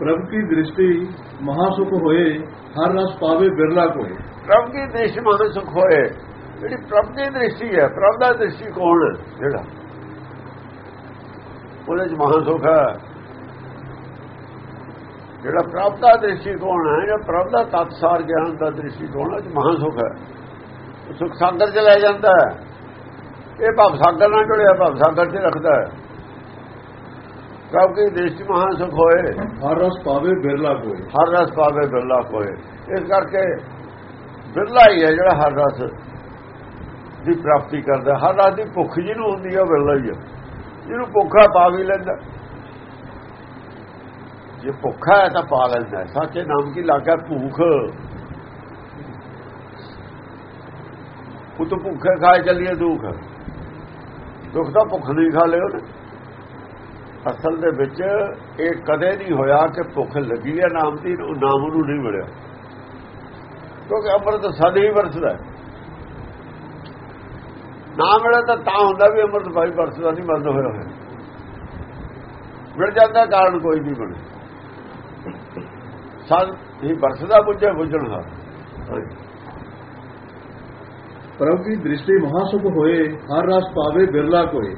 ਪ੍ਰਭ ਕੀ ਦ੍ਰਿਸ਼ਟੀ ਮਹਾ ਸੁਖ ਹੋਏ, ਹਰ ਰਸ ਪਾਵੇ ਬਿਰਲਾ ਕੋਏ। ਪ੍ਰਭ ਦੀ ਦ੍ਰਿਸ਼ਟੀ ਮਨ ਸੁਖ ਹੋਏ, ਜਿਹੜੀ ਪ੍ਰਭ ਦੀ ਦ੍ਰਿਸ਼ਟੀ ਹੈ, ਪ੍ਰਭ ਦਾ ਦ੍ਰਿਸ਼ਟੀ ਕੋਣ ਜਿਹੜਾ। ਉਹਦੇ ਚ ਮਹਾ ਸੁਖ ਹੈ। ਜਿਹੜਾ ਪ੍ਰਭ ਦਾ ਦ੍ਰਿਸ਼ਟੀਕੋਣ ਹੈ, ਜਿਹੜਾ ਪ੍ਰਭ ਦਾ ਤਤਸਾਰ ਗਿਆਨ ਦਾ ਦ੍ਰਿਸ਼ਟੀਕੋਣ ਹੈ ਮਹਾ ਸੁਖ ਹੈ। ਸੁਖ ਸਾਗਰ ਚ ਲੈ ਜਾਂਦਾ ਹੈ। ਇਹ ਭਵ ਸਾਗਰ ਨਾਲ ਜੁੜਿਆ, ਭਵ ਸਾਗਰ 'ਚ ਰੱਖਦਾ ਹੈ। ਪ੍ਰਭ ਦੀ ਦ੍ਰਿਸ਼ਟੀ ਮਹਾ ਸੁਖ ਹੋਏ। ਹਰ ਰਸ ਪਾਵੇ ਬਿਰਲਾ ਕੋਏ। ਹਰ ਰਸ ਪਾਵੇ ਬਿਰਲਾ ਕੋਏ। ਇਸ ਕਰਕੇ ਬਿਰਲਾ ਹੀ ਹੈ ਜਿਹੜਾ ਹਰ ਰਸ ਦੀ ਪ੍ਰਾਪਤੀ ਕਰਦਾ। ਹਰ ਰਸ ਦੀ ਭੁੱਖ ਜਿਹਨੂੰ ਹੁੰਦੀ ਹੈ ਬਿਰਲਾ ਹੀ ਹੈ ਜਿਹਨੂੰ ਭੁੱਖਾ ਪਾ ਵੀ ਲੈਂਦਾ। ਜੇ ਭੁੱਖਾ ਹੈ ਤਾਂ ਪਾ ਲੈਂਦਾ। ਸੱਚੇ ਨਾਮ ਕੀ ਲਾਗਾ ਭੁੱਖ। ਉਹ ਤਾਂ ਭੁੱਖੇ ਖਾਏ ਚੱਲੀਏ ਦੁੱਖ। ਦੁੱਖ ਤਾਂ ਭੁੱਖ ਨਹੀਂ ਖਾ ਲਿਓ ਨੇ। ਅਸਲ ਦੇ ਵਿੱਚ ਇਹ ਕਦੇ ਨਹੀਂ ਹੋਇਆ ਕਿ ਭੁੱਖ ਲੱਗੀ ਹੈ ਨਾਮ ਦੀ ਉਹ ਨਾਮ ਨੂੰ ਨਹੀਂ ਮਿਲਿਆ। ਕਿਉਂਕਿ ਅੰਮ੍ਰਿਤ ਸਾਡੇ ਹੀ ਵਰਸਦਾ ਹੈ। ਨਾ ਮਿਲੇ ਤਾਂ ਤਾਂ ਹੁੰਦਾ ਵੀ ਅੰਮ੍ਰਿਤ ਭਾਈ ਵਰਸਦਾ ਨਹੀਂ, ਬੰਦ ਹੋਇਆ ਹੋਇਆ। ਮਿਲ ਜਾਂਦਾ ਕਾਰਨ ਕੋਈ ਨਹੀਂ ਬਣੇ ਸਦ ਇਹ ਵਰਸਦਾ ਬੁੱਝੇ ਬੁੱਝਣ ਦਾ। ਪ੍ਰਭ ਕੀ ਦ੍ਰਿਸ਼ਟੀ ਮਹਾ ਹੋਏ, ਹਰ ਰਸ ਪਾਵੇ, ਬਿਰਲਾ ਕੋਏ।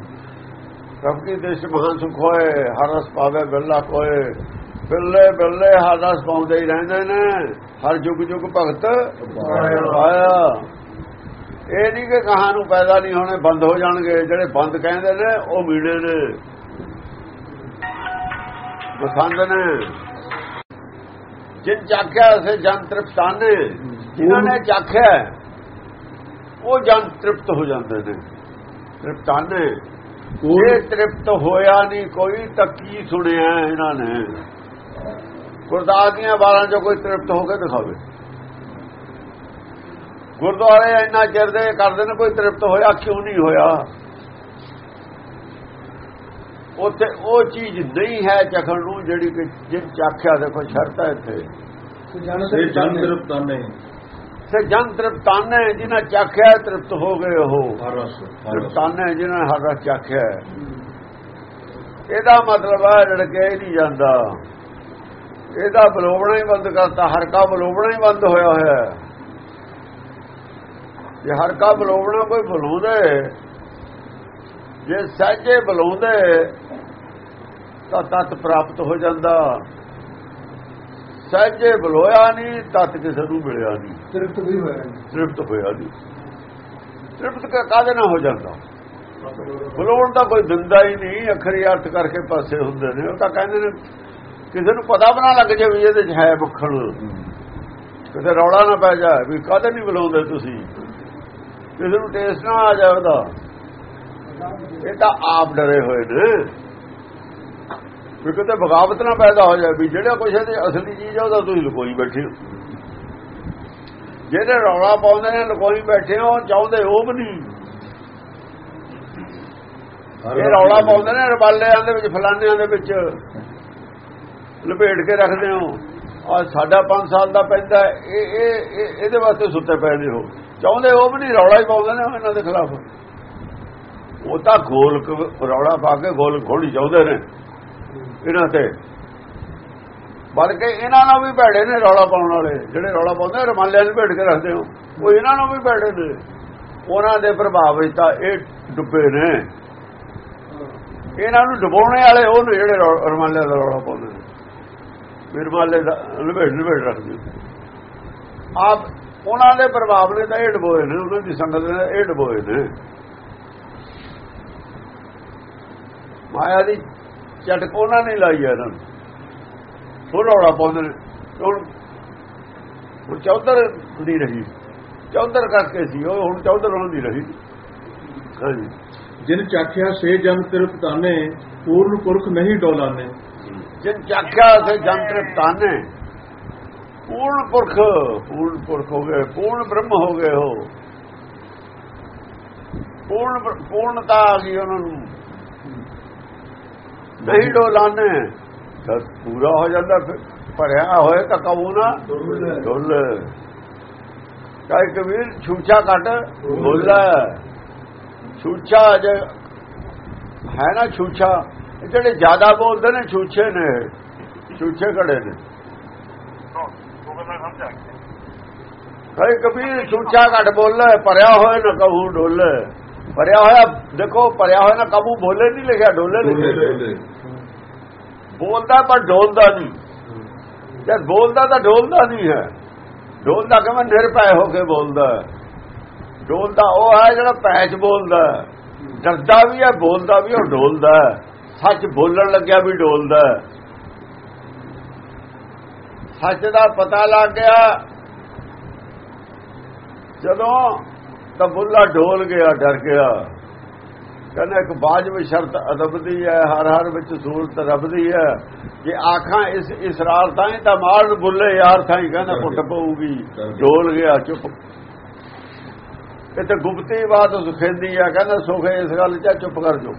ਪ੍ਰਭ ਕੀ ਦੇਸ਼ ਮਹਾਨ ਸੁਖ ਹੋਏ, ਹਰ ਰਸ ਪਾਵੇ ਬਿਰਲਾ ਕੋਏ। ਬਿਰਲੇ ਬਿਰਲੇ ਹਰ ਰਸ ਪਾਉਂਦੇ ਹੀ ਰਹਿੰਦੇ ਨੇ। ਹਰ ਜੁਗ ਜੁਗ ਭਗਤ ਆਇਆ। ਇਹ ਨਹੀਂ ਕਿ ਕਹਾਂ ਨੂੰ ਪੈਦਾ ਨਹੀਂ ਹੋਣੇ, ਬੰਦ ਹੋ ਜਾਣਗੇ। ਜਿਹੜੇ ਬੰਦ ਕਹਿੰਦੇ ਨੇ, ਉਹ ਮੀੜੇ ਨੇ। ਪਸੰਦ ਨੇ। ਜਿਨ ਚਾਖਿਆ ਸੇ ਜਨ ਤ੍ਰਿਪਤਾਨੇ ਜਿਨ੍ਹਾਂ ਨੇ ਚਾਖਿਆ ਉਹ ਜਨ ਤ੍ਰਿਪਤ ਹੋ ਜਾਂਦੇ ਨੇ। ਤ੍ਰਿਪਤਾਨੇ ਇਹ ਤ੍ਰਿਪਤ ਹੋਇਆ ਨਹੀਂ ਕੋਈ ਤਾਂ ਕੀ ਸੁਣਿਆ ਇਹਨਾਂ ਨੇ। ਗੁਰਦਾਸ ਦੀਆਂ ਬਾਰਾਂ ਚੋਂ ਕੋਈ ਤ੍ਰਿਪਤ ਹੋ ਕੇ ਦਿਖਾਵੇ। ਗੁਰਦੁਆਰੇ ਇੰਨਾ ਚਿਰ ਦੇ ਕਰਦੇ ਨੇ ਕੋਈ ਤ੍ਰਿਪਤ ਹੋਇਆ ਕਿਉਂ ਨਹੀਂ ਹੋਇਆ? ਉੱਥੇ ਉਹ ਚੀਜ਼ ਨਹੀਂ ਹੈ ਚਖਣ ਨੂੰ ਜਿਹੜੀ ਕਿ ਜਿਨ ਚਾਖਿਆ ਦੇਖੋ ਸ਼ਰਤ ਹੈ ਇੱਥੇ। ਜਨ ਤ੍ਰਿਪਤਾਨੇ ਸੇ ਜਨ ਤ੍ਰਿਪਤਾਨੇ ਜਿਨ੍ਹਾਂ ਚਾਖਿਆ ਤ੍ਰਿਪਤ ਹੋ ਗਏ ਉਹ। ਤ੍ਰਿਪਤਾਨੇ ਜਿਨ੍ਹਾਂ ਹਰ ਰਸ ਚਾਖਿਆ ਇਹਦਾ ਮਤਲਬ ਹੈ ਲੜਕੇ ਹੀ ਨਹੀਂ ਜਾਂਦਾ। ਇਹਦਾ ਬਲੋਵਣਾ ਹੀ ਬੰਦ ਕਰਤਾ ਹਰ ਕਾ ਬਲੋਵਣਾ ਹੀ ਬੰਦ ਹੋਇਆ ਹੋਇਆ ਜੇ ਹਰ ਕਾ ਬਲੋਵਣਾ ਕੋਈ ਬੁਲਾਉਂਦੇ ਜੇ ਸਹਿਜੇ ਬੁਲਾਉਂਦੇ ਤਾਂ ਤਤ ਪ੍ਰਾਪਤ ਹੋ ਜਾਂਦਾ। ਸਹਿਜੇ ਬਲੋਇਆ ਨਹੀਂ ਤਤ ਕਿਸੇ ਨੂੰ ਮਿਲਿਆ ਨਹੀਂ। ਤ੍ਰਿਪਤ ਵੀ ਹੋਇਆ ਤ੍ਰਿਪਤ ਹੋਇਆ ਨਹੀਂ। ਤ੍ਰਿਪਤ ਕਾਦੇ ਨਾ ਹੋ ਜਾਂਦਾ? ਬੁਲਾਉਣ ਦਾ ਕੋਈ ਦਿੰਦਾ ਹੀ ਨਹੀਂ ਅਖਰੀ ਅਰਥ ਕਰਕੇ ਪਾਸੇ ਹੁੰਦੇ ਨੇ। ਉਹ ਤਾਂ ਕਹਿੰਦੇ ਨੇ ਕਿਸੇ ਨੂੰ ਪਤਾ ਬਣਾ ਲੱਗ ਜਾਵੇ ਵੀ ਇਹਦੇ ਚ ਹੈ ਮੱਖਣ। ਕਿਤੇ ਰੌਲਾ ਨਾ ਪੈ ਜਾ ਵੀ ਕਾਦੇ ਨਹੀਂ ਬੁਲਾਉਂਦੇ ਤੁਸੀਂ? ਕਿਸੇ ਨੂੰ ਟੇਸਟ ਨਾ ਆ ਜਾਵੇ ਉਹਦਾ। ਇਹ ਤਾਂ ਆਪ ਡਰੇ ਹੋਏ ਨੇ। ਵੀ ਕਿਤੇ ਬਗਾਵਤ ਨਾ ਪੈਦਾ ਹੋ ਜਾਵੇ ਵੀ ਜਿਹੜਾ ਕੁਛ ਇਹਦੀ ਅਸਲੀ ਚੀਜ਼ ਆ, ਉਹਦਾ ਤੁਸੀਂ ਲੁਕੋਈ ਬੈਠੇ ਹੋ। ਜਿਹੜੇ ਰੌਲਾ ਪਾਉਂਦੇ ਨੇ ਲੁਕੋਈ ਬੈਠੇ ਹੋ ਚਾਹੁੰਦੇ ਉਹ ਵੀ ਨਹੀਂ। ਇਹ ਰੌਲਾ ਪਾਉਂਦੇ ਨੇ, ਰਬਾਲਿਆਂ ਦੇ ਵਿੱਚ ਫਲਾਨਿਆਂ ਦੇ ਵਿੱਚ ਲਪੇਟ ਕੇ ਰੱਖਦੇ ਹੋ ਆ ਸਾਡਾ 5 ਸਾਲ ਦਾ ਪੈਂਦਾ ਇਹ ਇਹ ਇਹਦੇ ਵਾਸਤੇ ਸੁੱਤੇ ਪਏ ਨੇ ਹੋ ਚਾਹੁੰਦੇ ਉਹ ਵੀ ਨਹੀਂ, ਰੌਲਾ ਹੀ ਪਾਉਂਦੇ ਨੇ ਇਹਨਾਂ ਦੇ ਖਿਲਾਫ। ਉਹ ਤਾਂ ਗੋਲ ਰੌਲਾ ਪਾ ਕੇ ਗੋਲ ਖੋਲੀ ਚਾਹੁੰਦੇ ਨੇ। ਇਹਨਾਂ ਤੇ। ਬਲਕਿ ਇਹਨਾਂ ਨਾਲ ਵੀ ਭੈੜੇ ਨੇ ਰੌਲਾ ਪਾਉਣ ਵਾਲੇ। ਜਿਹੜੇ ਰੌਲਾ ਪਾਉਂਦੇ ਰਮਾਲਿਆਂ ਨੂੰ ਭੇਟ ਕੇ ਰੱਖਦੇ ਹੋ ਉਹ ਇਹਨਾਂ ਨੂੰ ਵੀ ਭੈੜੇ ਨੇ। ਉਹਨਾਂ ਦੇ ਪ੍ਰਭਾਵ ਵਿੱਚ ਤਾਂ ਇਹ ਡੁੱਬੇ ਨੇ। ਇਹਨਾਂ ਨੂੰ ਡੁਬਾਉਣੇ ਵਾਲੇ ਉਹ ਨੇ ਜਿਹੜੇ ਰਮਾਲਿਆਂ ਦਾ ਰੌਲਾ ਪਾਉਂਦੇ ਨੇ। ਮਿਰਮਾਲੇ ਦਾ ਲਪੇਟ ਲਪੇਟ ਰੱਖਦੇ ਆਪ ਉਹਨਾਂ ਦੇ ਪ੍ਰਭਾਵ ਨੇ ਤਾਂ ਇਹ ਡਬੋਏ ਨੇ, ਉਹਨਾਂ ਦੀ ਸੰਗਤ ਨੇ ਇਹ ਡਬੋਏ ਨੇ। ਮਾਇਆ ਦੀ ਝਟਕ ਉਹਨਾਂ ਨੇ ਲਾਈ ਇਹਨਾਂ ਨੂੰ ਰੌਲਾ ਪਾਉਂਦੇ ਹੁਣ ਹੁਣ ਚੌਧਰ ਨਹੀਂ ਰਹੀ ਚੌਧਰ ਕਰਕੇ ਸੀ ਉਹ ਹੁਣ ਚੌਧਰ ਉਹਨਾਂ ਦੀ ਰਹੀ। ਹਾਂਜੀ। ਜਿਨ ਚਾਖਿਆ ਸੇ ਜਨ ਤ੍ਰਿਪਤਾਨੇ ਪੂਰਨ ਪੁਰਖ ਨਹੀਂ ਡੋਲਾਨੇ। ਜਿਨ ਚਾਖਿਆ ਸੇ ਜੰਤਰ ਤਾਨੇ ਪੂਰਨ ਪੁਰਖ ਪੂਰਨ ਪੁਰਖ ਹੋ ਗਏ ਪੂਰਨ ਬ੍ਰਹਮ ਹੋ ਗਏ ਹੋ ਪੂਰਨ ਪੂਰਨਤਾ ਆ ਗਈ ਉਹਨਾਂ ਨੂੰ। ਨਹੀਂ ਡੋਲਾਨੇ। ਤਾਂ ਪੂਰਾ ਹੋ ਜਾਂਦਾ ਫਿਰ ਭਰਿਆ ਹੋਏ ਤਾਂ ਕਬੂ ਨਾ। ਡੁੱਲ ਕਾਇ ਕਬੀਰ ਛੂਛਾ ਕੱਟ ਬੋਲਾ ਛੂਛਾ ਜੇ ਹੈ ਨਾ ਛੂਛਾ। ਜਿਹੜੇ ਜ਼ਿਆਦਾ ਬੋਲਦੇ ਨੇ ਛੂਛੇ ਨੇ। ਛੂਛੇ ਘੜੇ ਨੇ? ਕਈ ਕਬੀਰ ਛੂਛਾ ਘਟ ਬੋਲੇ ਭਰਿਆ ਹੋਏ ਨਾ ਕਹੂ ਡੋਲੇ। ਭਰਿਆ ਹੋਇਆ ਦੇਖੋ ਭਰਿਆ ਹੋਇਆ ਨਾ ਕਬੂ ਬੋਲੇ ਨਹੀਂ ਲਿਖਿਆ ਡੋਲੇ ਡੋਲੇ ਬੋਲਦਾ ਪਰ ਡੋਲਦਾ ਨਹੀਂ ਜਦ ਬੋਲਦਾ ਤਾਂ ਡੋਲਦਾ ਨਹੀਂ ਹੈ ਡੋਲਦਾ ਕਿਵੇਂ ਨਿਰਭੈ ਹੋ ਕੇ ਬੋਲਦਾ। ਡੋਲਦਾ ਉਹ ਹੈ ਜਿਹੜਾ ਪੈਚ ਬੋਲਦਾ। ਡਰਦਾ ਵੀ ਹੈ ਬੋਲਦਾ ਵੀ ਉਹ ਡੋਲਦਾ। ਸੱਚ ਬੋਲਣ ਲੱਗਿਆ ਵੀ ਡੋਲਦਾ। ਸੱਚ ਦਾ ਪਤਾ ਲੱਗ ਗਿਆ ਜਦੋਂ ਤਾਂ ਬੁੱਲਾ ਡੋਲ ਗਿਆ ਡਰ ਗਿਆ। ਕਹਿੰਦਾ ਇੱਕ ਬਾਜ ਵਿੱਚ ਸ਼ਰਤ ਅਦਬ ਦੀ ਹੈ ਹਰ ਹਰ ਵਿੱਚ ਸੂਰਤ ਰੱਬ ਦੀ ਹੈ। ਜੇ ਆਖਾਂ ਇਸ ਇਸਰਾਰ ਤਾਂ ਹੀ ਤਾਂ ਮਾਰਨ ਬੁੱਲੇ ਯਾਰ ਥਾਈ ਕਹਿੰਦਾ ਪੁੱਟ ਪਊਗੀ। ਡੋਲ ਗਿਆ ਚੁੱਪ। ਇਹ ਤੇ ਗੁਪਤੀ ਬਾਤ ਸੁਖੇਂਦੀ ਆ ਕਹਿੰਦਾ ਸੁਖੇ ਇਸ ਗੱਲ 'ਚ ਚੁੱਪ ਕਰ ਜੋ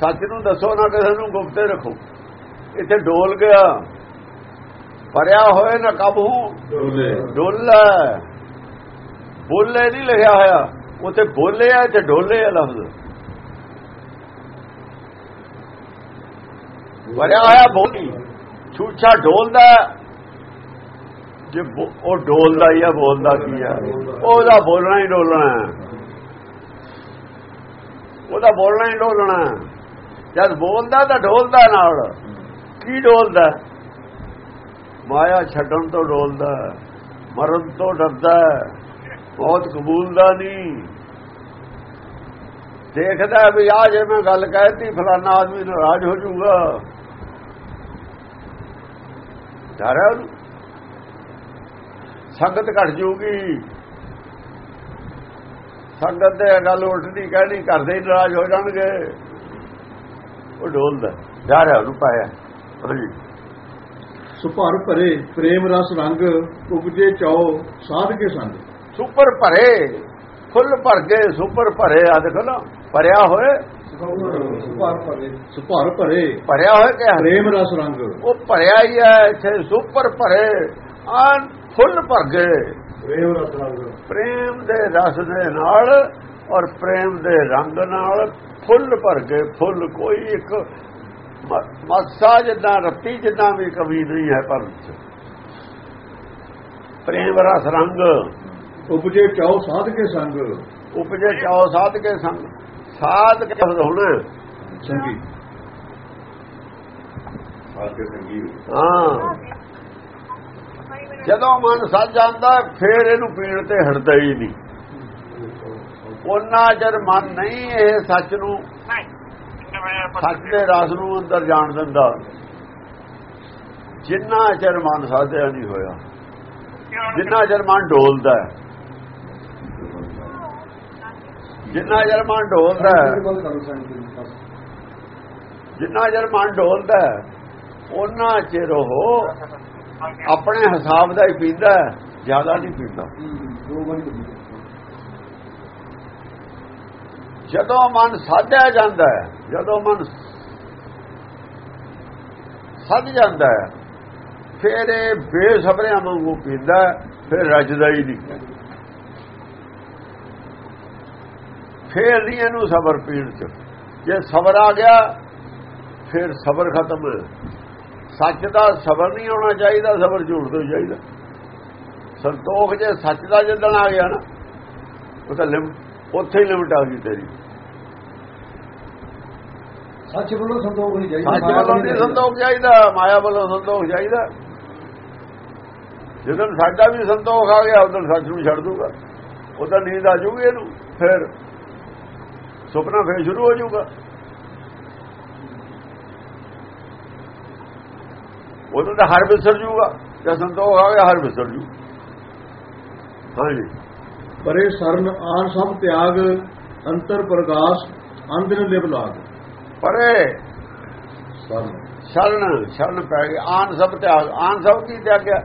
ਸੱਚ ਨੂੰ ਦੱਸੋ ਨਾ ਕਿਸੇ ਨੂੰ ਗੁਪਤੇ ਰੱਖੋ। ਇੱਥੇ ਡੋਲ ਗਿਆ। ਭਰਿਆ ਹੋਏ ਨਾ ਕਾਬੂ। ਡੋਲੇ। ਡੋਲਾ। ਬੋਲੇ ਨਹੀਂ ਲਿਖਿਆ ਹੋਇਆ। ਉੱਥੇ ਬੋਲੇ ਆ ਤੇ ਡੋਲੇ ਆ ਲਫ਼ਜ਼। ਵਰਿਆ ਹੋਇਆ ਬੋਲੀ। ਛੂਛਾ ਡੋਲਦਾ ਜੇ ਉਹ ਡੋਲਦਾ ਹੀ ਆ, ਬੋਲਦਾ ਕੀ ਆ? ਉਹਦਾ ਬੋਲਣਾ ਹੀ ਡੋਲਣਾ ਉਹਦਾ ਬੋਲਣਾ ਹੀ ਡੋਲਣਾ ਜਦ ਬੋਲਦਾ ਤਾਂ ਡੋਲਦਾ ਨਾਲ। ਕੀ ਡੋਲਦਾ ਮਾਇਆ ਛੱਡਣ ਤੋਂ ਡੋਲਦਾ ਮਰਨ ਤੋਂ ਡਰਦਾ ਬਹੁਤ ਕਬੂਲਦਾ ਨਹੀਂ ਦੇਖਦਾ ਵੀ ਆ ਜੇ ਮੈਂ ਗੱਲ ਕਹਿਤੀ ਫਲਾਣਾ ਆਦਮੀ ਨਾਰਾਜ਼ ਹੋ ਜਾਊਗਾ। ਡਰ ਉਹਨੂੰ। ਸੰਗਤ ਘਟ ਜਾਊਗੀ। ਸੰਗਤ ਦੇ ਗੱਲ ਉਲਟਦੀ ਕਹਿਣੀ ਕਰਦੇ ਹੀ ਨਾਰਾਜ਼ ਹੋ ਜਾਣਗੇ। ਉਹ ਡੋਲਦਾ ਡਰ ਹੈ ਉਹਨੂੰ ਪਾਇਆ। ਹਾਂਜੀ ਸੁਭਰ ਭਰੇ, ਪ੍ਰੇਮ ਰਸ ਰੰਗ, ਉਪਜੇ ਚਾਓ ਸਾਧ ਕੇ ਸੰਗ। ਸੁਪਰ ਭਰੇ ਫੁੱਲ ਭਰ ਗਏ ਸੁਪਰ ਭਰੇ ਆ ਦੇਖੋ ਨਾ ਭਰਿਆ ਹੋਏ ਸੁਭਰ ਭਰੇ ਭਰਿਆ ਹੋਏ ਕਿ ਹਰੇ ਪ੍ਰੇਮ ਰਸ ਰੰਗ। ਉਹ ਭਰਿਆ ਹੀ ਹੈ ਇੱਥੇ ਸੁਪਰ ਭਰੇ ਆਨ ਫੁੱਲ ਭਰ ਗਏ ਪ੍ਰੇਮ ਰਸ ਰੰਗ। ਪ੍ਰੇਮ ਦੇ ਰਸ ਦੇ ਨਾਲ ਔਰ ਪ੍ਰੇਮ ਦੇ ਰੰਗ ਨਾਲ ਫੁੱਲ ਭਰ ਗਏ ਫੁੱਲ ਕੋਈ ਇੱਕ ਮਾਸਾ ਜਿੱਦਾਂ ਰੱਤੀ ਜਿੱਦਾਂ ਵੀ ਕਮੀ ਨਹੀਂ ਹੈ ਪਰ। ਪ੍ਰੇਮ ਰਸ ਰੰਗ। ਉਪਜੇ ਚਾਓ ਸਾਧ ਕੇ ਸੰਗ। ਉਪਜੇ ਚਾਓ ਸਾਧ ਕੇ ਸੰਗ। ਸਾਧ ਕੇ ਹੋਣਾ। ਸੰਗੀ। ਸਾਧ ਕੇ ਸੰਗੀ। ਹਾਂ। ਜਦੋਂ ਮਨ ਸੱਜ ਜਾਂਦਾ ਫੇਰ ਇਹਨੂੰ ਪੀਣ ਤੇ ਹਟਦਾ ਹੀ ਨਹੀਂ। ਉਹਨਾਂ ਚਿਰ ਮਨ ਨਹੀਂ ਇਹ ਸੱਚ ਨੂੰ ਸੱਚ ਦੇ ਰਸ ਨੂੰ ਅੰਦਰ ਜਾਣ ਦਿੰਦਾ। ਜਿੰਨਾ ਚਿਰ ਮਨ ਸਾਧਿਆ ਨਹੀਂ ਹੋਇਆ ਜਿੰਨਾ ਚਿਰ ਮਨ ਡੋਲਦਾ ਹੈ। ਜਿੰਨਾ ਚਿਰ ਮਨ ਡੋਲਦਾ ਹੈ ਜਿੰਨਾ ਚਿਰ ਮਨ ਡੋਲਦਾ ਹੈ ਉਹਨਾਂ ਚਿਰ ਉਹ ਆਪਣੇ ਹਿਸਾਬ ਦਾ ਹੀ ਪੀਂਦਾ ਜ਼ਿਆਦਾ ਨਹੀਂ ਪੀਂਦਾ। ਜਦੋਂ ਮਨ ਸਾਧਿਆ ਜਾਂਦਾ ਹੈ ਜਦੋਂ ਮਨ ਸੱਜ ਜਾਂਦਾ ਹੈ ਫਿਰ ਇਹ ਬੇਸਬਰਿਆਂ ਵਾਂਗੂ ਪੀਂਦਾ ਫਿਰ ਰਜਦਾ ਹੀ ਨਹੀਂ। ਫਿਰ ਨਹੀਂ ਇਹਨੂੰ ਸਬਰ ਪੀਣ ਚ। ਜੇ ਸਬਰ ਆ ਗਿਆ ਫਿਰ ਸਬਰ ਖਤਮ। ਸੱਚ ਦਾ ਸਬਰ ਨਹੀਂ ਹੋਣਾ ਚਾਹੀਦਾ ਸਬਰ ਝੂਠ ਤੋਂ ਚਾਹੀਦਾ। ਸੰਤੋਖ ਜੇ ਸੱਚ ਦਾ ਜਿੱਦਣ ਆ ਗਿਆ ਨਾ ਉਹ ਤਾਂ ਲਿਮ ਉੱਥੇ ਹੀ ਲਿਮਟ ਆ ਗਈ ਤੇਰੀ। ਸੱਚ ਵੱਲੋਂ ਸੰਤੋਖ ਨਹੀਂ ਚਾਹੀਦਾ ਸੱਚ ਵੱਲੋਂ ਨਹੀਂ ਸੰਤੋਖ ਚਾਹੀਦਾ ਮਾਇਆ ਵੱਲੋਂ ਸੰਤੋਖ ਚਾਹੀਦਾ। ਜਦੋਂ ਸਾਡਾ ਵੀ ਸੰਤੋਖ ਆ ਗਿਆ ਉਦੋਂ ਸੱਚ ਨੂੰ ਛੱਡ ਦੂਗਾ। ਉਦੋਂ ਨੀਂਦ ਆ ਜੂਗੀ ਇਹਨੂੰ ਫਿਰ ਸੁਪਨਾ ਫੇਰ ਸ਼ੁਰੂ ਹੋ ਜਾਊਗਾ। ਉਦੋਂ ਤਾਂ ਹਰ ਵਿਸਰ ਜੂਗਾ ਜਦ ਸੰਤੋਖ ਆ ਗਿਆ ਹਰ ਵਿਸਰ ਜੂ। ਹਾਂਜੀ ਪਰੇ ਸਰਨ ਆਨ ਸਭ ਤਿਆਗ ਅੰਤਰ ਪ੍ਰਗਾਸ ਅੰਦਨ ਲਿਵ ਲਾਗ। ਪਰੇ। ਸਰਨ। ਸ਼ਰਨ ਸ਼ਰਨ ਪੈ ਗਈ ਆਨ ਸਭ ਤਿਆਗ ਆਨ ਸਭ ਕੀ ਤਿਆਗਿਆ?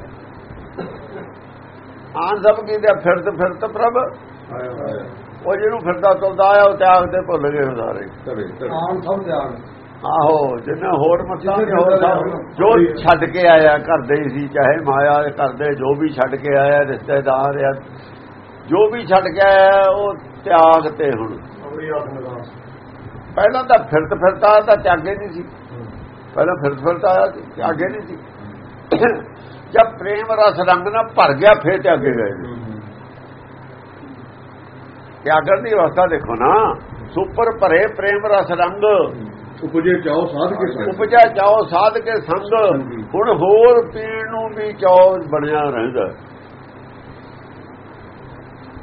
ਆਨ ਸਭ ਕੀ ਤੇ ਫਿਰਤ ਫਿਰਤ ਪ੍ਰਭ। ਆਇਆ ਆਇਆ ਉਹ ਜਿਹਨੂੰ ਫਿਰਦਾ ਤੁਰਦਾ ਆਇਆ ਉਹ ਤਿਆਗ ਤੇ ਭੁੱਲ ਗਏ ਸਾਰੇ। ਆਮ ਸਭ ਤਿਆਗ ਆਹੋ ਜਿੰਨੇ ਹੋਰ ਮਤਾਂ ਜਿਹਨੇ ਹੋਰ ਜੋ ਛੱਡ ਕੇ ਆਇਆ ਕਰਦੇ ਹੀ ਸੀ ਚਾਹੇ ਮਾਇਆ ਦੇ ਕਰਦੇ ਜੋ ਵੀ ਛੱਡ ਕੇ ਆਇਆ ਰਿਸ਼ਤੇਦਾਰ ਆ ਜੋ ਵੀ ਛੱਡ ਕੇ ਆਇਆ ਉਹ ਤਿਆਗ ਤੇ ਹੁਣ। ਦਾ ਪਹਿਲਾਂ ਤਾਂ ਫਿਰਤ ਫਿਰਤਾ ਤਾਂ ਤਿਆਗੇ ਨਹੀਂ ਸੀ। ਪਹਿਲਾਂ ਫਿਰ ਫਿਰਦਾ ਆਇਆ ਸੀ ਅੱਗੇ ਨਹੀਂ ਸੀ। ਜਦ ਪ੍ਰੇਮ ਰਸ ਰੰਗ ਨਾਲ ਭਰ ਗਿਆ ਫੇਰ ਤੇ ਅੱਗੇ ਗਏ। ਤਿਆਗਣ ਦੀ ਅਵਸਥਾ ਦੇਖੋ ਨਾ ਸੁਪਰ ਭਰੇ ਪ੍ਰੇਮ ਰਸ ਰੰਗ। ਉਪਜੇ ਚਾਓ ਸਾਧ ਕੇ ਸੰਗ। ਉਪਜਾ ਜਾਓ ਸਾਧ ਕੇ ਸੰਗ। ਹੁਣ ਹੋਰ ਪੀਣ ਨੂੰ ਵੀ ਚਾਉ ਬਣਿਆ ਰਹਿੰਦਾ।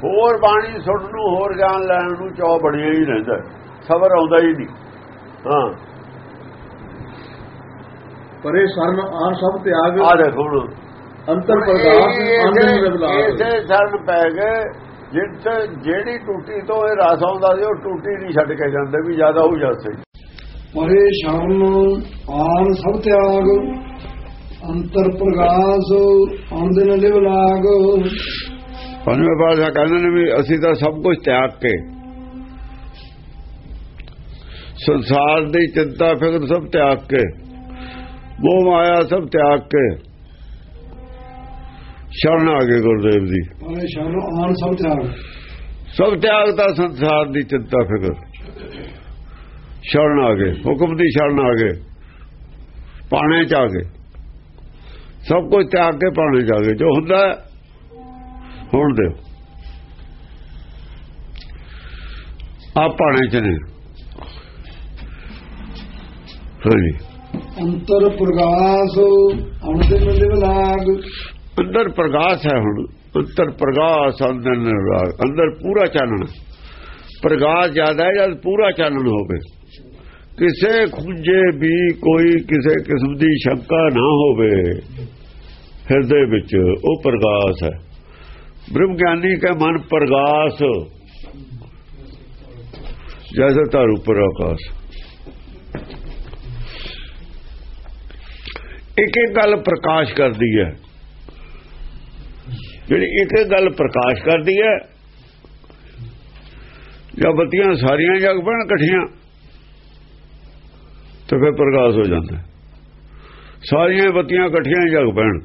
ਹੋਰ ਬਾਣੀ ਸੁਣਨ ਨੂੰ ਹੋਰ ਗਿਆਨ ਲੈਣ ਨੂੰ ਚਾਉ ਬਣਿਆ ਹੀ ਰਹਿੰਦਾ। ਸਬਰ ਆਉਂਦਾ ਹੀ ਨਹੀਂ। ਹਾਂ। ਪਰੇ ਸਰਨ ਆਨ ਸਭ ਤਿਆਗ। ਆ ਦੇਖੋ ਅੰਤਰ ਪ੍ਰਕਾਸ਼ ਅੰਦਰ ਨਿਰਵਲਾ ਇਸੇ ਸ਼ਰਨ ਪੈ ਗਏ। ਜਿੱਥੇ ਜਿਹੜੀ ਟੂਟੀ ਤੋਂ ਇਹ ਰਸ ਆਉਂਦਾ ਸੀ ਉਹ ਟੂਟੀ ਨਹੀਂ ਛੱਡ ਕੇ ਜਾਂਦੇ ਵੀ ਜ਼ਿਆਦਾ ਹੋ ਜਾਸੇ ਪਰੇ ਸ਼ਰਨ ਆਨ ਸਭ ਤਿਆਗ ਅੰਤਰ ਪ੍ਰਗਾਸ ਆਉਂਦੇ ਲਿਵ ਲਾਗ। ਪੰਜਵੇਂ ਪਾਸ਼ਾ ਕਹਿੰਦੇ ਨੇ ਵੀ ਅਸੀਂ ਤਾਂ ਸਭ ਕੁਝ ਤਿਆਗ ਕੇ ਸੰਸਾਰ ਦੀ ਚਿੰਤਾ ਫਿਕਰ ਸਭ ਤਿਆਗ ਕੇ ਮੋਹ ਮਾਇਆ ਸਭ ਤਿਆਗ ਕੇ ਸ਼ਰਨ ਆ ਗਏ ਗੁਰਦੇਵ ਦੀ ਸ਼ਰਨ ਆਨ ਸਭ ਤਿਆਗ ਸਭ ਤਿਆਗਤਾ ਸੰਸਾਰ ਦੀ ਚਿੰਤਾ ਫਿਕਰ। ਸ਼ਰਨ ਆ ਗਏ ਹੁਕਮ ਦੀ ਸ਼ਰਨ ਆ ਗਏ। ਪਾਣੇ ਚ ਆ ਗਏ। ਸਭ ਕੁਝ ਤਿਆਗ ਕੇ ਪਾਣੇ ਚ ਆ ਗਏ। ਜੋ ਹੁੰਦਾ ਹੁਣ ਦੇ ਆ ਪਾਣੇ ਚ ਨੇ। ਹਾਂਜੀ। ਅੰਤਰ ਪ੍ਰਗਾਸ ਆਉਂਦੇ ਲਿਵ ਲਾਗ। ਅੰਦਰ ਪ੍ਰਗਾਸ ਹੈ ਹੁਣ ਅੰਦਰ ਪ੍ਰਗਾਸ ਅੰਦਰ ਨਿਰਵਾਗ ਅੰਦਰ ਪੂਰਾ ਚਾਨਣ ਪ੍ਰਗਾਸ ਜ਼ਿਆਦਾ ਹੈ ਜਦ ਪੂਰਾ ਚਾਨਣ ਹੋਵੇ। ਕਿਸੇ ਖੁੰਝੇ ਵੀ ਕੋਈ ਕਿਸੇ ਕਿਸਮ ਦੀ ਸ਼ੰਕਾ ਨਾ ਹੋਵੇ, ਹਿਰਦੇ ਵਿੱਚ ਉਹ ਪ੍ਰਗਾਸ ਹੈ। ਬ੍ਰਹਮ ਗਿਆਨੀ ਕੇ ਮਨ ਪ੍ਰਗਾਸ, ਜੈਸੇ ਤਾਰੂ ਪਰ ਆਕਾਸ਼। ਇੱਕ ਇੱਕ ਗੱਲ ਪ੍ਰਕਾਸ਼ ਕਰਦੀ ਹੈ। ਜਿਹੜੀ ਇੱਕ ਗੱਲ ਪ੍ਰਕਾਸ਼ ਕਰਦੀ ਹੈ ਜਦ ਬੱਤੀਆਂ ਸਾਰੀਆਂ ਜਗ ਪੈਣ ਇਕੱਠੀਆਂ, ਤੇ ਫਿਰ ਪ੍ਰਕਾਸ਼ ਹੋ ਜਾਂਦਾ ਸਾਰੀਆਂ ਬੱਤੀਆਂ ਇਕੱਠੀਆਂ ਜਗ ਪੈਣ।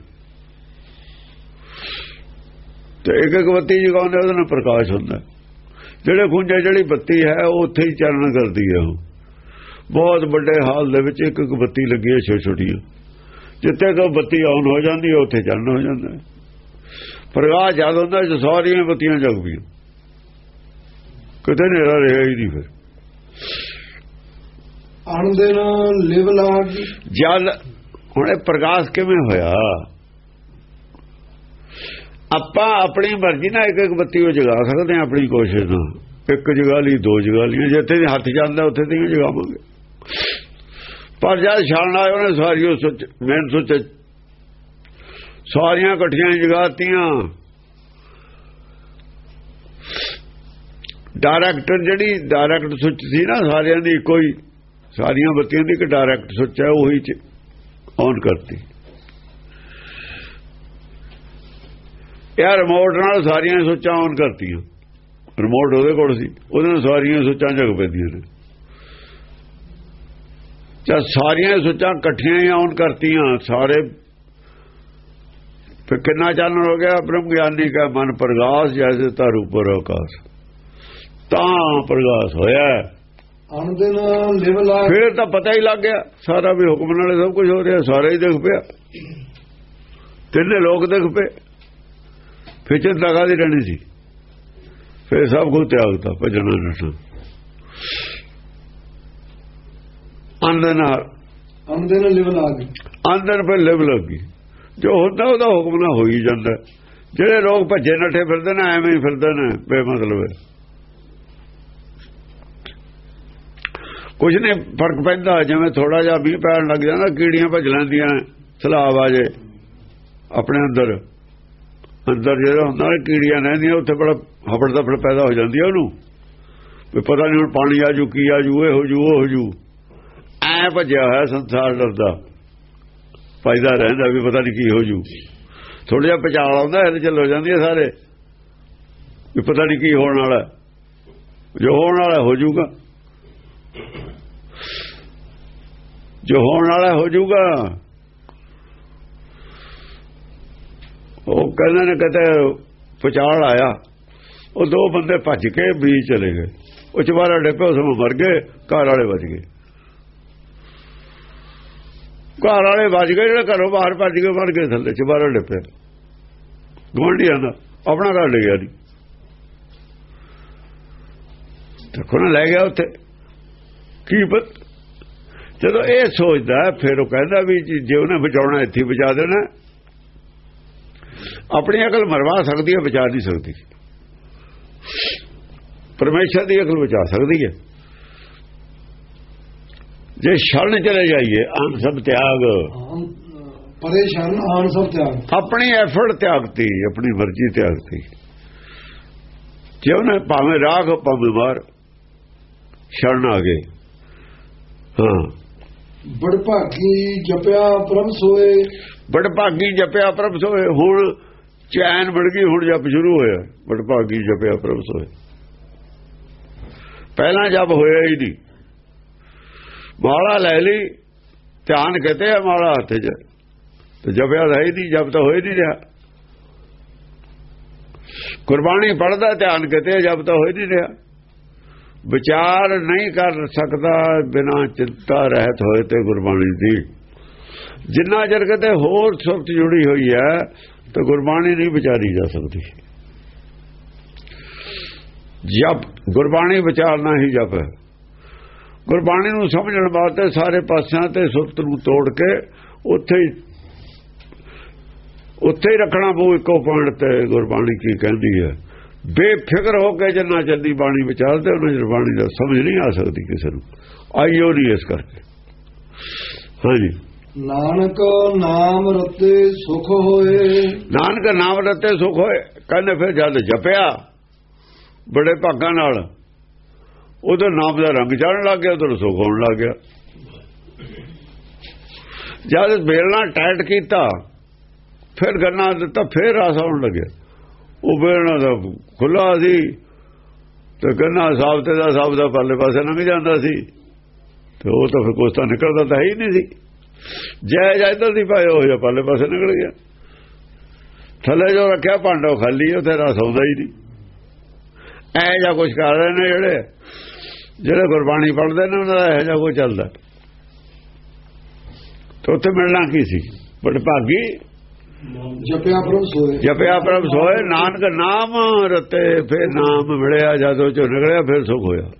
ਤੇ ਇੱਕ ਇੱਕ ਬੱਤੀ ਜਗਾਉਂਦੇ, ਉਹਦੇ ਨਾਲ ਪ੍ਰਕਾਸ਼ ਹੁੰਦਾ ਜਿਹੜੇ ਖੁੰਝੇ, ਜਿਹੜੀ ਬੱਤੀ ਹੈ, ਉਹ ਉੱਥੇ ਹੀ ਚਾਨਣ ਕਰਦੀ ਹੈ ਉਹ। ਬਹੁਤ ਵੱਡੇ ਹਾਲ ਦੇ ਵਿੱਚ ਇੱਕ ਇੱਕ ਬੱਤੀ ਲੱਗੀ ਹੈ ਛੋਟੀ ਛੋਟੀਆਂ ਜਿੱਥੇ ਕੋ ਬੱਤੀ ਆਨ ਹੋ ਜਾਂਦੀ ਹੈ, ਉੱਥੇ ਚਾਨਣ ਹੋ ਜਾਂਦਾ ਹੈ ਪ੍ਰਕਾਸ਼ ਜਦ ਹੁੰਦਾ ਜੋ ਸਾਰੀਆਂ ਬੱਤੀਆਂ ਜਗ ਪਈਆਂ। ਕਿਤੇ ਨੇਰਾ ਰਿਹਾ ਹੀ ਨਹੀਂ ਫਿਰ। ਆਉਂਦੇ ਲਿਵ ਲਾਗ ਜਦ ਹੁਣ ਇਹ ਪ੍ਰਕਾਸ਼ ਕਿਵੇਂ ਹੋਇਆ? ਆਪਾਂ ਆਪਣੀ ਮਰਜ਼ੀ ਨਾਲ ਇੱਕ ਇੱਕ ਬੱਤੀ ਉਹ ਜਗਾ ਸਕਦੇ ਹਾਂ ਆਪਣੀ ਕੋਸ਼ਿਸ਼ ਨਾਲ। ਇੱਕ ਜਗਾ ਲਈ ਦੋ ਜਗਾ ਲਈਆਂ। ਜਿੱਥੇ ਦੀ ਹੱਥ ਜਾਂਦਾ ਉੱਥੇ ਦੀ ਜਗਾਵਾਂਗੇ। ਪਰ ਜਦ ਛਾਣ ਆਏ ਉਹਨੇ ਸਾਰੀਆਂ ਸੁੱਚ ਮੈਂ ਸੁੱਚ ਸਾਰੀਆਂ ਇਕੱਠੀਆਂ ਜਗਾਤੀਆਂ ਡਾਇਰੈਕਟਰ ਜਿਹੜੀ ਡਾਇਰੈਕਟ ਸੁੱਚ ਸੀ ਨਾ, ਸਾਰਿਆਂ ਦੀ ਕੋਈ ਸਾਰੀਆਂ ਬੱਤੀਆਂ ਦੀ ਇੱਕ ਡਾਇਰੈਕਟ ਸੁੱਚ ਹੈ, ਉਹੀ ਚ ਔਨ ਕਰਤੀ। ਇਹ ਰਿਮੋਟ ਨਾਲ ਸਾਰੀਆਂ ਸੁੱਚਾਂ ਔਨ ਕਰਤੀਆਂ। ਰਿਮੋਟ ਉਹਦੇ ਕੋਲ ਸੀ, ਉਹਦੇ ਨਾਲ ਸਾਰੀਆਂ ਸੁੱਚਾਂ ਜਗ ਪੈਂਦੀਆਂ ਨੇ। ਜਾਂ ਸਾਰੀਆਂ ਸੁੱਚਾਂ ਇਕੱਠੀਆਂ ਹੀ ਔਨ ਕਰਤੀਆਂ, ਸਾਰੇ ਫਿਰ ਕਿੰਨਾ ਚਾਨਣ ਹੋ ਗਿਆ? ਬ੍ਰਹਮ ਗਿਆਨੀ ਕਾ ਮਨ ਪ੍ਰਗਾਸ ਜੈਸੇ ਤਾਰੂ ਪਰ ਆਕਾਸ਼। ਤਾਂ ਪ੍ਰਗਾਸ ਹੋਇਆ। ਆਉਂਦੇ ਲਿਵ ਲਾਗ ਫਿਰ ਤਾਂ ਪਤਾ ਹੀ ਲੱਗ ਗਿਆ। ਸਾਰਾ ਵੀ ਹੁਕਮ ਨਾਲੇ ਸਭ ਕੁਝ ਹੋ ਰਿਹਾ ਸਾਰਾ ਹੀ ਦਿਖ ਪਿਆ। ਤਿੰਨੇ ਲੋਕ ਦਿਖ ਪਏ। ਫਿਰ ਚਿੰਤਾ ਕਾਹਦੀ ਰਹਿਣੀ ਸੀ? ਫਿਰ ਸਭ ਕੁਝ ਤਿਆਗਤਾ ਭਜਣਾ ਨਟਣਾ ਅੰਦਰ ਨਾਲ ਆਉਂਦੇ ਲਿਵ ਲਾਗ ਅੰਦਰ ਫਿਰ ਲਿਵ ਲੱਗੀ। ਜੋ ਹੁੰਦਾ ਉਹਦਾ ਹੁਕਮ ਨਾਲ ਹੋ ਹੀ ਜਾਂਦਾ। ਜਿਹੜੇ ਲੋਕ ਭੱਜੇ ਨੱਠੇ ਫਿਰਦੇ ਨੇ, ਐਵੇਂ ਹੀ ਫਿਰਦੇ ਨੇ, ਬੇਮਤਲਬ ਹੈ। ਕੁਝ ਨੇ ਫ਼ਰਕ ਪੈਂਦਾ, ਜਿਵੇਂ ਥੋੜਾ ਜਿਹਾ ਵੀ ਪੈਣ ਲੱਗ ਜਾਂਦਾ, ਕੀੜੀਆਂ ਭੱਜ ਲੈਂਦੀਆਂ ਸਲਾਬ ਆ ਜੇ ਆਪਣੇ ਅੰਦਰ। ਅੰਦਰ ਜਿਹੜਾ ਹੁੰਦਾ ਨਾ, ਕੀੜੀਆਂ ਰਹਿੰਦੀਆਂ, ਉੱਥੇ ਬੜਾ ਹਫੜ ਦਫੜ ਪੈਦਾ ਹੋ ਜਾਂਦੀ ਹੈ ਉਹਨੂੰ। ਵੀ ਪਤਾ ਨਹੀਂ ਹੁਣ ਪਾਣੀ ਆ ਜੂ, ਕੀ ਆ ਜੂ, ਇਹ ਹੋ ਜੂ, ਉਹ ਹੋ ਜੂ। ਐ ਭੱਜਿਆ ਹੋਇਆ ਸੰਸਾਰ ਡਰਦਾ। ਫਾਇਦਾ ਰਹਿੰਦਾ ਵੀ ਪਤਾ ਨਹੀਂ ਕੀ ਹੋ ਜੂ। ਥੋੜਾ ਜਿਹਾ ਪਚਾਲ ਆਉਂਦਾ ਇਹ ਚੱਲ ਹੋ ਜਾਂਦੀ ਹੈ ਸਾਰੇ। ਵੀ ਪਤਾ ਨਹੀਂ ਕੀ ਹੋਣ ਵਾਲਾ। ਜੋ ਹੋਣ ਵਾਲਾ ਹੋ ਜਾਊਗਾ ਜੋ ਹੋਣ ਵਾਲਾ ਹੋ ਜਾਊਗਾ ਉਹ ਕਹਿੰਦੇ ਨੇ ਕਿਤੇ ਪਚਾਲ ਆਇਆ। ਉਹ ਦੋ ਬੰਦੇ ਭੱਜ ਕੇ ਵੀ ਚਲੇ ਗਏ। ਉਹ ਚਵਾਰਾ ਡੇਪੇ ਉਸ ਨੂੰ ਮਰ ਗਏ, ਘਰ ਵਾਲੇ ਬਚ ਗਏ। ਘਰ ਵਾਲੇ ਬਚ ਗਏ, ਜਿਹੜੇ ਘਰੋਂ ਬਾਹਰ ਭੱਜ ਗਏ ਮਰ ਗਏ ਥੱਲੇ ਚਬਾਰਾ ਡਿੱਪੇ ਗੋਲਡੀਆਂ ਦਾ, ਆਪਣਾ ਘਰ ਲੈ ਗਿਆ ਨਹੀਂ ਤੇ ਕੋਣ ਲੈ ਗਿਆ ਉੱਥੇ। ਕੀ ਪਤ ਜਦੋਂ ਇਹ ਸੋਚਦਾ ਫਿਰ ਉਹ ਕਹਿੰਦਾ ਵੀ ਜੇ ਉਹਨੇ ਬਚਾਉਣਾ, ਇੱਥੇ ਬਚਾ ਦੇਣਾ। ਆਪਣੀ ਅਕਲ ਮਰਵਾ ਸਕਦੀ ਹੈ, ਬਚਾ ਨਹੀਂ ਸਕਦੀ। ਪਰਮੇਸ਼ਰ ਦੀ ਅਕਲ ਬਚਾ ਸਕਦੀ ਹੈ। ਜੇ ਸ਼ਰਨ ਚਲੇ ਜਾਈਏ ਆਨ ਸਭ ਤਿਆਗ। ਪਰੇਸ਼ਾਨ ਆਨ ਸਭ ਤਿਆਗ। ਆਪਣੀ ਐਫਰਟ ਤਿਆਗਤੀ ਆਪਣੀ ਮਰਜ਼ੀ ਤਿਆਗਤੀ। ਜੇ ਉਹਨੇ ਭਾਵੇਂ ਰਾਗ ਭਾਵੇਂ ਮਾਰ ਸ਼ਰਨ ਆ ਗਏ। ਹਾਂ। ਬੜ ਭਾਗੀ ਜਪਿਆ ਪ੍ਰਭ ਸੋਏ। ਬੜ ਭਾਗੀ ਜਪਿਆ ਪ੍ਰਭ ਸੋਏ। ਹੁਣ ਚੈਨ ਮਿਲ ਗਈ ਹੁਣ ਜਪ ਸ਼ੁਰੂ ਹੋਇਆ। ਬੜ ਭਾਗੀ ਜਪਿਆ ਪ੍ਰਭ ਸੋਏ। ਪਹਿਲਾਂ ਜਪ ਹੋਇਆ ਹੀ ਨਹੀਂ। ਮਾਲਾ ਲੈ ਲਈ, ਧਿਆਨ ਕਿਤੇ ਆ ਮਾਲਾ ਹੱਥ 'ਚ? ਤੇ ਜਪਿਆ ਤਾਂ ਹੈ ਹੀ ਜਪ ਤਾਂ ਹੋਈ ਨਹੀਂ ਰਿਹਾ। ਕੁਰਬਾਨੀ ਪੜਦਾ ਧਿਆਨ ਕਿਤੇ ਜਪ ਤਾਂ ਹੋਈ ਨਹੀਂ ਰਿਹਾ। ਵਿਚਾਰ ਨਹੀਂ ਕਰ ਸਕਦਾ, ਬਿਨਾ ਚਿੰਤਾ ਰਹਿਤ ਹੋਏ ਤੇ ਗੁਰਬਾਣੀ ਦੀ। ਜਿੰਨਾ ਚਿਰ ਕਿਤੇ ਹੋਰ ਸੁਰਤ ਜੁੜੀ ਹੋਈ ਹੈ, ਤਾਂ ਗੁਰਬਾਣੀ ਨਹੀਂ ਵਿਚਾਰੀ ਜਾ ਸਕਦੀ। ਜਪ ਗੁਰਬਾਣੀ ਵਿਚਾਰਨਾ ਹੀ ਜਪ ਹੈ। ਗੁਰਬਾਣੀ ਨੂੰ ਸਮਝਣ ਵਾਸਤੇ ਸਾਰੇ ਪਾਸਿਆਂ ਤੇ ਸੁਰਤ ਨੂੰ ਤੋੜ ਕੇ ਉੱਥੇ ਹੀ ਉੱਥੇ ਹੀ ਰੱਖਣਾ ਪਊ ਇੱਕੋ ਪੁਆਇੰਟ ਤੇ ਗੁਰਬਾਣੀ ਕੀ ਕਹਿੰਦੀ ਹੈ। ਬੇਫਿਕਰ ਹੋ ਕੇ ਜਿੰਨਾ ਜਲਦੀ ਬਾਣੀ ਵਿਚਾਰਦੇ ਉਹਨਾਂ ਦੀ ਬਾਣੀ ਦਾ ਸਮਝ ਨਹੀਂ ਆ ਸਕਦੀ ਕਿਸੇ ਨੂੰ। ਆਈਓ ਨਹੀਂ ਇਸ ਕਰਕੇ। ਹਾਂਜੀ। ਨਾਨਕ ਨਾਮ ਰਤੇ ਸੁਖ ਹੋਏ। ਨਾਨਕ ਨਾਮ ਰਤੇ ਸੁਖ ਹੋਏ। ਕਹਿੰਦੇ ਫਿਰ ਜਦ ਜਪਿਆ ਬੜੇ ਭਾਗਾਂ ਨਾਲ ਉਹਦੇ ਨਾਮ ਦਾ ਰੰਗ ਚੜਨ ਲੱਗ ਗਿਆ, ਉਧਰ ਸੁਖ ਹੋਣ ਲੱਗ ਗਿਆ। ਜਦ ਬੇਲਣਾ ਟਾਈਟ ਕੀਤਾ, ਫਿਰ ਗੰਨਾ ਦਿੱਤਾ, ਫਿਰ ਰਸ ਆਉਣ ਲੱਗਿਆ ਉਹ ਬੇਲਣਾ ਦਾ ਖੁੱਲਾ ਸੀ ਤੇ ਗੰਨਾ ਸਾਬ ਤੇ ਦਾ ਸਾਬ ਦਾ ਪਰਲੇ ਪਾਸੇ ਲੰਘ ਜਾਂਦਾ ਸੀ। ਤੇ ਉਹ ਤਾਂ ਫਿਰ ਕੁਛ ਤਾਂ ਨਿਕਲਦਾ ਤਾਂ ਹੈ ਹੀ ਨਹੀਂ ਸੀ। ਜੈ ਜੈ ਇਧਰ ਦੀ ਪਾਏ ਹੋ ਜਾ ਪਰਲੇ ਪਾਸੇ ਨਿਕਲ ਗਿਆ। ਥੱਲੇ ਜੋ ਰੱਖਿਆ ਭਾਂਡਾ ਖਾਲੀ, ਉੱਥੇ ਰਸ ਆਉਂਦਾ ਹੀ ਨਹੀਂ। ਐ ਜਾਂ ਕੁਝ ਕਰ ਰਹੇ ਨੇ ਜਿਹੜੇ ਜਿਹੜੇ ਗੁਰਬਾਣੀ ਪੜ੍ਹਦੇ ਨੇ ਉਹਨਾਂ ਦਾ ਇਹ ਜਾਂ ਕੁਝ ਚੱਲਦਾ। ਤੇ ਉੱਥੇ ਮਿਲਣਾ ਕੀ ਸੀ? ਬੜ ਭਾਗੀ। ਜਪਿਆ ਪ੍ਰਭ ਸੋਏ। ਜਪਿਆ ਪ੍ਰਭ ਸੋਏ ਨਾਨਕ ਨਾਮ ਰਤੇ ਫਿਰ ਨਾਮ ਮਿਲਿਆ ਜਦੋਂ ਚੋਂ ਨਿਕਲਿਆ ਫਿਰ ਸੁਖ ਹੋਇਆ।